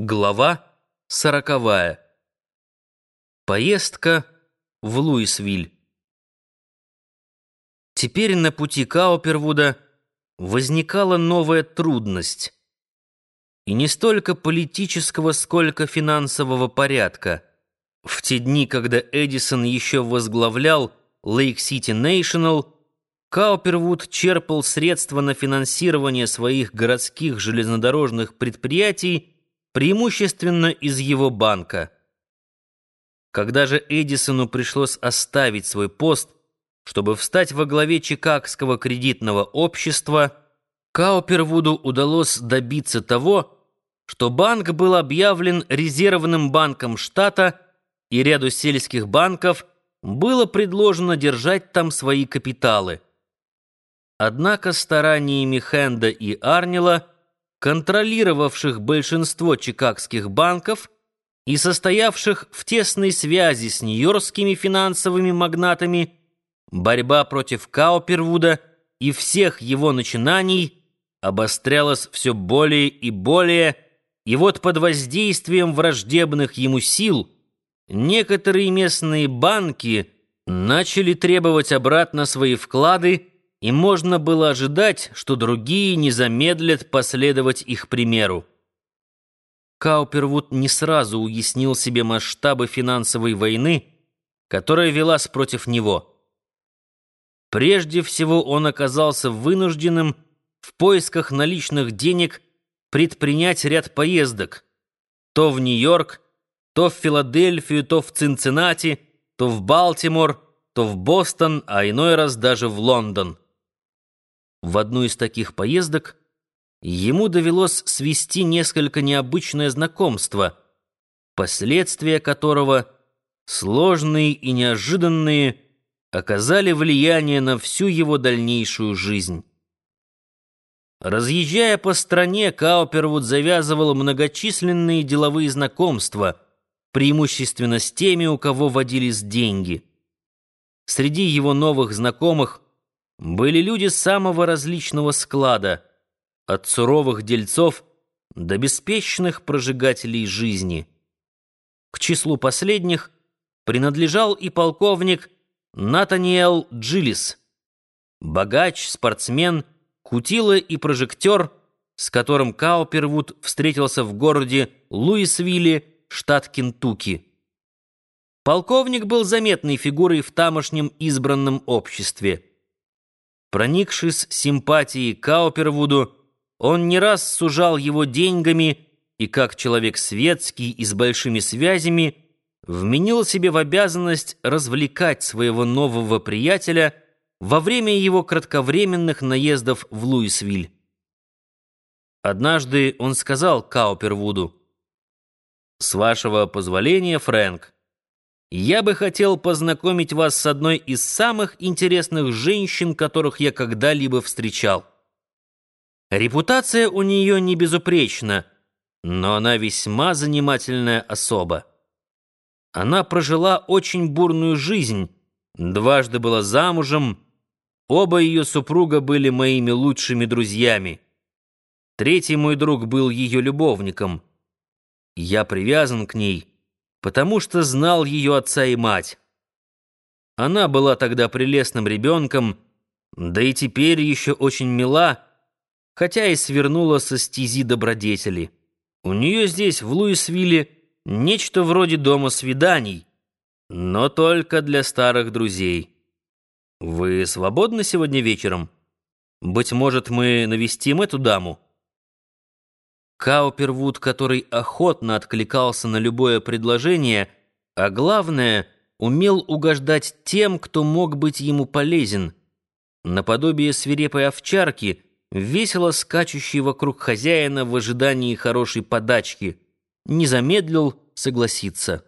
Глава сороковая. Поездка в Луисвиль. Теперь на пути Каупервуда возникала новая трудность. И не столько политического, сколько финансового порядка. В те дни, когда Эдисон еще возглавлял Лейк-Сити Нейшнл, Каупервуд черпал средства на финансирование своих городских железнодорожных предприятий преимущественно из его банка. Когда же Эдисону пришлось оставить свой пост, чтобы встать во главе Чикагского кредитного общества, Каупервуду удалось добиться того, что банк был объявлен резервным банком штата, и ряду сельских банков было предложено держать там свои капиталы. Однако стараниями Хенда и Арнила – контролировавших большинство чикагских банков и состоявших в тесной связи с нью-йоркскими финансовыми магнатами, борьба против Каупервуда и всех его начинаний обострялась все более и более, и вот под воздействием враждебных ему сил некоторые местные банки начали требовать обратно свои вклады, и можно было ожидать, что другие не замедлят последовать их примеру. Каупервуд не сразу уяснил себе масштабы финансовой войны, которая велась против него. Прежде всего он оказался вынужденным в поисках наличных денег предпринять ряд поездок то в Нью-Йорк, то в Филадельфию, то в Цинциннати, то в Балтимор, то в Бостон, а иной раз даже в Лондон. В одну из таких поездок ему довелось свести несколько необычное знакомство, последствия которого, сложные и неожиданные, оказали влияние на всю его дальнейшую жизнь. Разъезжая по стране, Каупервуд завязывал многочисленные деловые знакомства, преимущественно с теми, у кого водились деньги. Среди его новых знакомых – были люди самого различного склада, от суровых дельцов до беспечных прожигателей жизни. К числу последних принадлежал и полковник Натаниэл Джилис, богач, спортсмен, кутила и прожектор, с которым Каупервуд встретился в городе Луисвилле, штат Кентукки. Полковник был заметной фигурой в тамошнем избранном обществе. Проникшись симпатией Каупервуду, он не раз сужал его деньгами и, как человек светский и с большими связями, вменил себе в обязанность развлекать своего нового приятеля во время его кратковременных наездов в Луисвиль. Однажды он сказал Каупервуду, «С вашего позволения, Фрэнк, я бы хотел познакомить вас с одной из самых интересных женщин, которых я когда-либо встречал. Репутация у нее не безупречна, но она весьма занимательная особа. Она прожила очень бурную жизнь, дважды была замужем, оба ее супруга были моими лучшими друзьями. Третий мой друг был ее любовником. Я привязан к ней — потому что знал ее отца и мать. Она была тогда прелестным ребенком, да и теперь еще очень мила, хотя и свернула со стези добродетели. У нее здесь, в Луисвилле, нечто вроде дома свиданий, но только для старых друзей. Вы свободны сегодня вечером? Быть может, мы навестим эту даму? Каупервуд, который охотно откликался на любое предложение, а главное, умел угождать тем, кто мог быть ему полезен. Наподобие свирепой овчарки, весело скачущей вокруг хозяина в ожидании хорошей подачки, не замедлил согласиться.